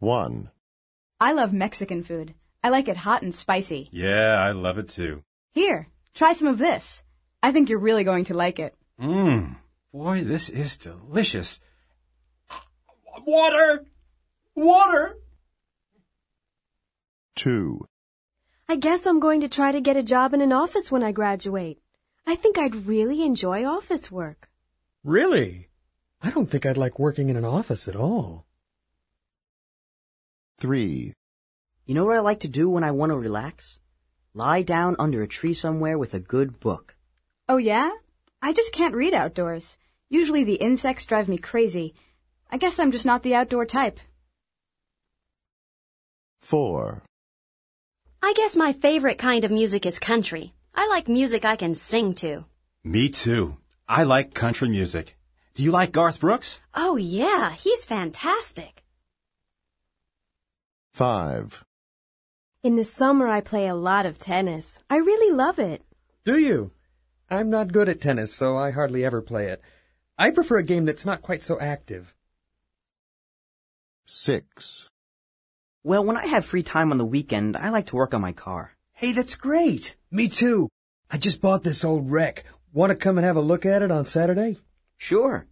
1. I love Mexican food. I like it hot and spicy. Yeah, I love it too. Here, try some of this. I think you're really going to like it. Mmm. Boy, this is delicious. Water! Water! 2. I guess I'm going to try to get a job in an office when I graduate. I think I'd really enjoy office work. Really? I don't think I'd like working in an office at all. 3. You know what I like to do when I want to relax? Lie down under a tree somewhere with a good book. Oh yeah? I just can't read outdoors. Usually the insects drive me crazy. I guess I'm just not the outdoor type. 4. I guess my favorite kind of music is country. I like music I can sing to. Me too. I like country music. Do you like Garth Brooks? Oh yeah, he's fantastic. 5. In the summer, I play a lot of tennis. I really love it. Do you? I'm not good at tennis, so I hardly ever play it. I prefer a game that's not quite so active. 6. Well, when I have free time on the weekend, I like to work on my car. Hey, that's great. Me too. I just bought this old wreck. Want to come and have a look at it on Saturday? Sure.